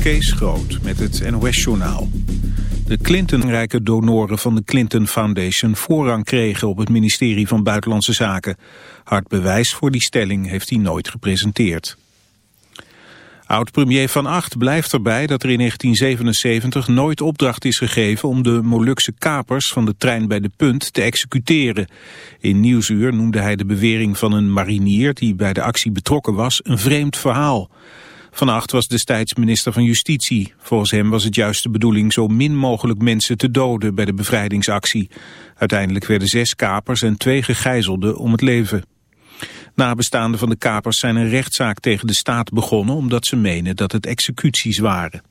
Kees Groot met het NOS-journaal. De Clinton-rijke donoren van de Clinton Foundation voorrang kregen op het ministerie van Buitenlandse Zaken. Hard bewijs voor die stelling heeft hij nooit gepresenteerd. Oud-premier Van Acht blijft erbij dat er in 1977 nooit opdracht is gegeven om de Molukse kapers van de trein bij de punt te executeren. In Nieuwsuur noemde hij de bewering van een marinier die bij de actie betrokken was een vreemd verhaal. Van Acht was destijds minister van Justitie. Volgens hem was het juist de bedoeling zo min mogelijk mensen te doden bij de bevrijdingsactie. Uiteindelijk werden zes kapers en twee gegijzelden om het leven. Nabestaanden van de kapers zijn een rechtszaak tegen de staat begonnen omdat ze menen dat het executies waren.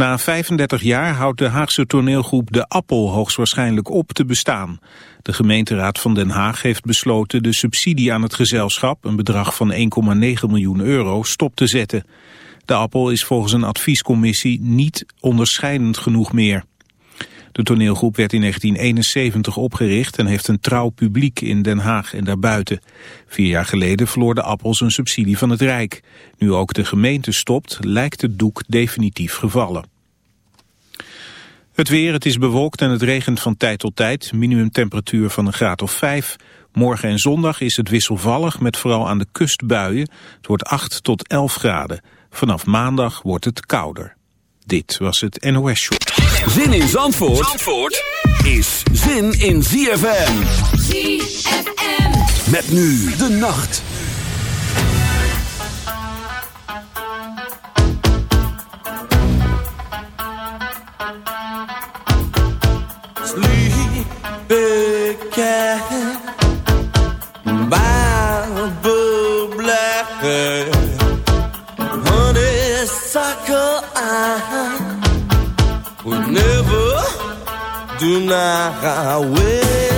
Na 35 jaar houdt de Haagse toneelgroep De Appel hoogstwaarschijnlijk op te bestaan. De gemeenteraad van Den Haag heeft besloten de subsidie aan het gezelschap, een bedrag van 1,9 miljoen euro, stop te zetten. De Appel is volgens een adviescommissie niet onderscheidend genoeg meer. De toneelgroep werd in 1971 opgericht en heeft een trouw publiek in Den Haag en daarbuiten. Vier jaar geleden verloor de Appel zijn subsidie van het Rijk. Nu ook de gemeente stopt, lijkt het doek definitief gevallen. Het weer, het is bewolkt en het regent van tijd tot tijd. Minimumtemperatuur van een graad of 5. Morgen en zondag is het wisselvallig met vooral aan de kust buien. Het wordt 8 tot 11 graden. Vanaf maandag wordt het kouder. Dit was het NOS Show. Zin in Zandvoort, Zandvoort is zin in ZFM. ZFM. Met nu de nacht. Big cat, Bible black, honeysuckle I would never deny. Well, the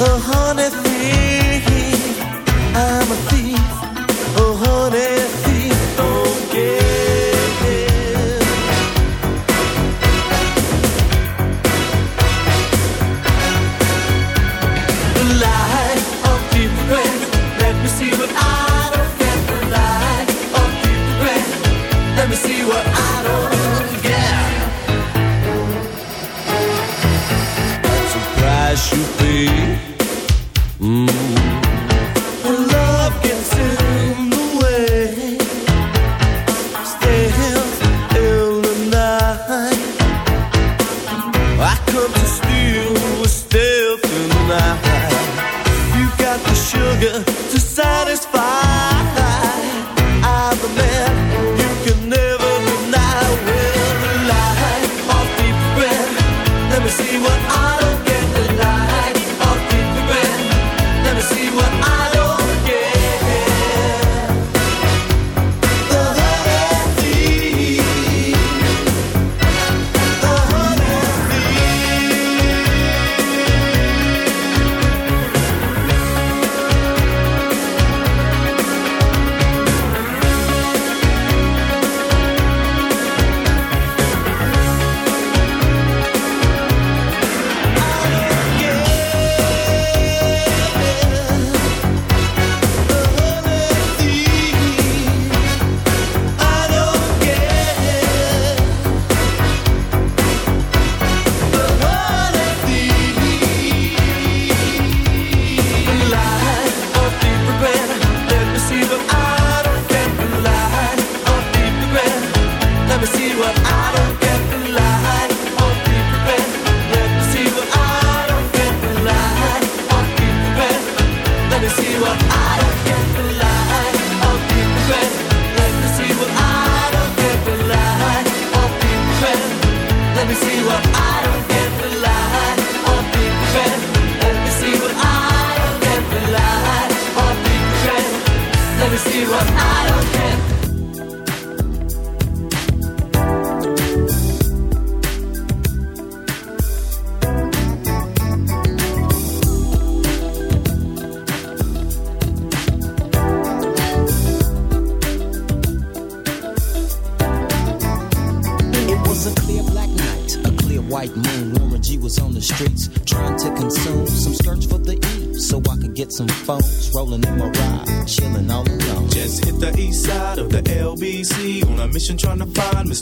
a honey thief.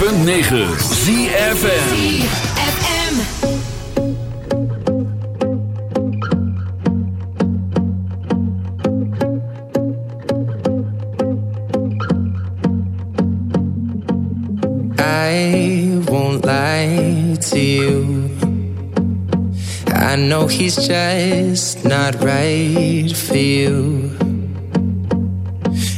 106.9 ZFN he's just not right for you.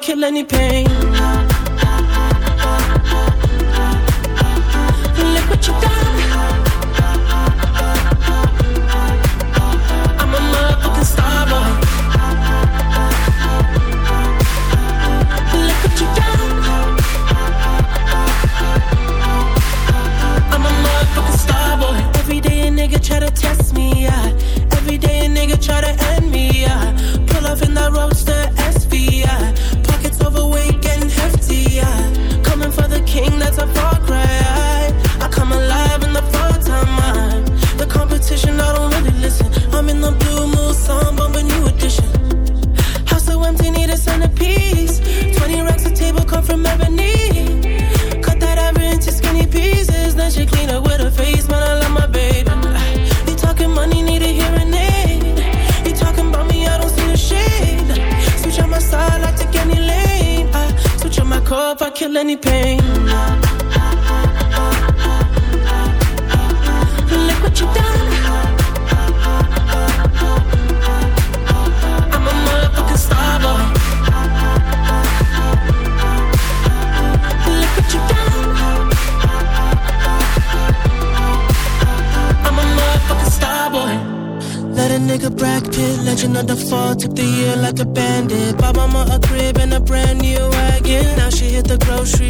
kill any pain. Kill any pain. Look what you done. I'm a motherfucking star boy. Look what you done. I'm a motherfucking star boy. Let a nigga Brad Pitt, legend of the fall, took the year like a bandit. Bought mama a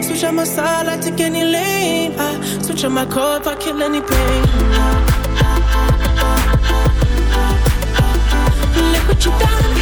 Switch on my side, I take any lane. I switch on my core I kill any pain. Look what you done.